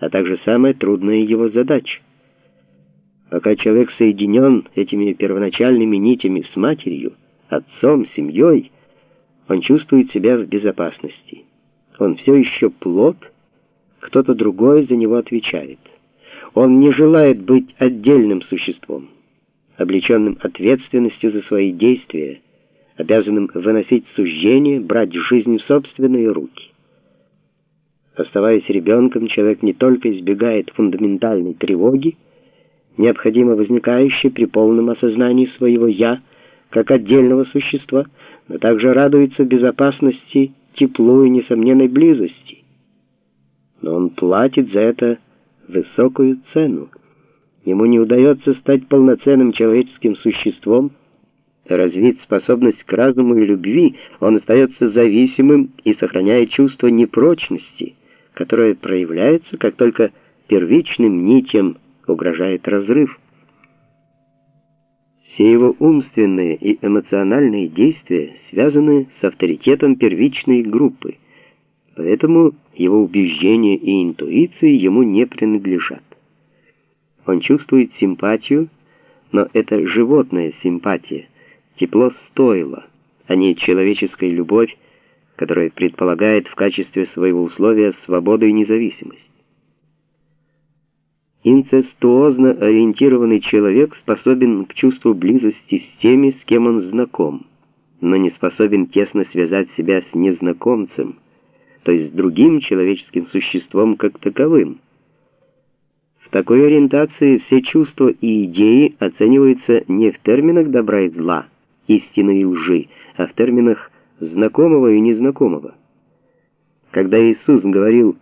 а также самая трудная его задача. Пока человек соединен этими первоначальными нитями с матерью, отцом, семьей, он чувствует себя в безопасности. Он все еще плод, кто-то другой за него отвечает. Он не желает быть отдельным существом, облеченным ответственностью за свои действия, обязанным выносить суждения, брать жизнь в собственные руки. Оставаясь ребенком, человек не только избегает фундаментальной тревоги, необходимо возникающей при полном осознании своего «я» как отдельного существа, но также радуется безопасности, теплу и несомненной близости. Но он платит за это высокую цену. Ему не удается стать полноценным человеческим существом, развить способность к разуму и любви, он остается зависимым и сохраняет чувство непрочности – которое проявляется, как только первичным нитям угрожает разрыв. Все его умственные и эмоциональные действия связаны с авторитетом первичной группы, поэтому его убеждения и интуиции ему не принадлежат. Он чувствует симпатию, но это животная симпатия, тепло стоило, а не человеческая любовь, которое предполагает в качестве своего условия свободу и независимость. Инцестуозно ориентированный человек способен к чувству близости с теми, с кем он знаком, но не способен тесно связать себя с незнакомцем, то есть с другим человеческим существом как таковым. В такой ориентации все чувства и идеи оцениваются не в терминах добра и зла, истины и лжи, а в терминах знакомого и незнакомого. Когда Иисус говорил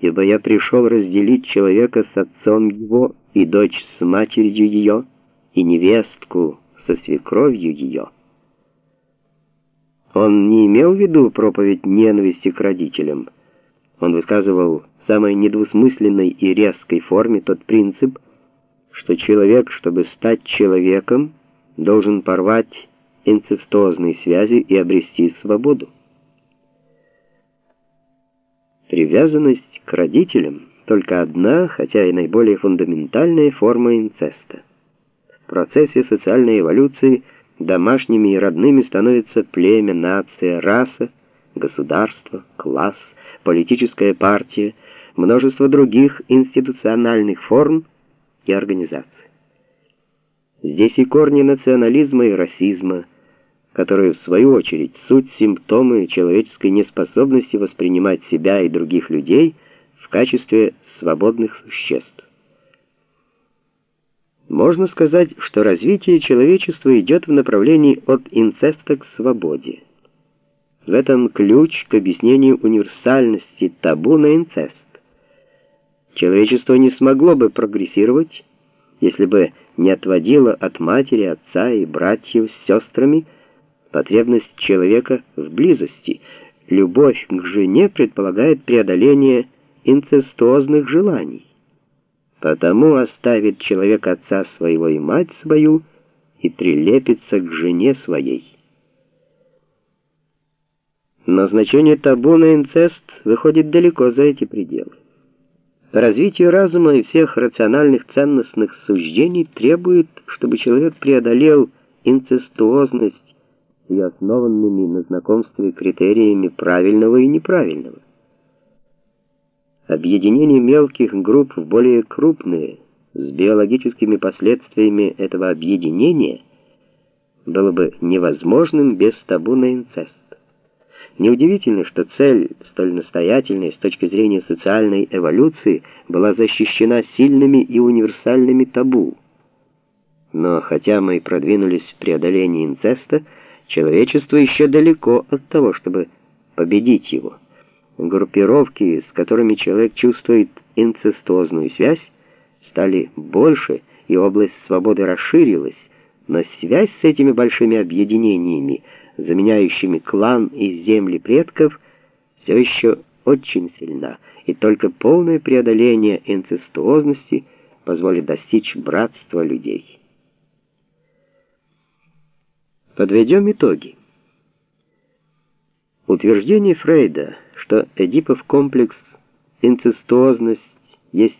«Ибо я пришел разделить человека с отцом его и дочь с матерью ее, и невестку со свекровью ее», он не имел в виду проповедь ненависти к родителям. Он высказывал в самой недвусмысленной и резкой форме тот принцип, что человек, чтобы стать человеком, должен порвать инцестозной связи и обрести свободу. Привязанность к родителям — только одна, хотя и наиболее фундаментальная форма инцеста. В процессе социальной эволюции домашними и родными становятся племя, нация, раса, государство, класс, политическая партия, множество других институциональных форм и организаций. Здесь и корни национализма и расизма, которые, в свою очередь, суть симптомы человеческой неспособности воспринимать себя и других людей в качестве свободных существ. Можно сказать, что развитие человечества идет в направлении от инцеста к свободе. В этом ключ к объяснению универсальности табу на инцест. Человечество не смогло бы прогрессировать, если бы не отводила от матери, отца и братьев с сестрами потребность человека в близости. Любовь к жене предполагает преодоление инцестуозных желаний. Потому оставит человек отца своего и мать свою и прилепится к жене своей. Но значение табу на инцест выходит далеко за эти пределы. Развитие разума и всех рациональных ценностных суждений требует, чтобы человек преодолел инцестуозность и основанными на знакомстве критериями правильного и неправильного. Объединение мелких групп в более крупные, с биологическими последствиями этого объединения, было бы невозможным без табу на инцест. Неудивительно, что цель, столь настоятельная с точки зрения социальной эволюции, была защищена сильными и универсальными табу. Но хотя мы продвинулись в преодолении инцеста, человечество еще далеко от того, чтобы победить его. Группировки, с которыми человек чувствует инцестозную связь, стали больше, и область свободы расширилась, но связь с этими большими объединениями – заменяющими клан и земли предков, все еще очень сильна, и только полное преодоление инцестуозности позволит достичь братства людей. Подведем итоги. Утверждение Фрейда, что Эдипов комплекс инцестуозность есть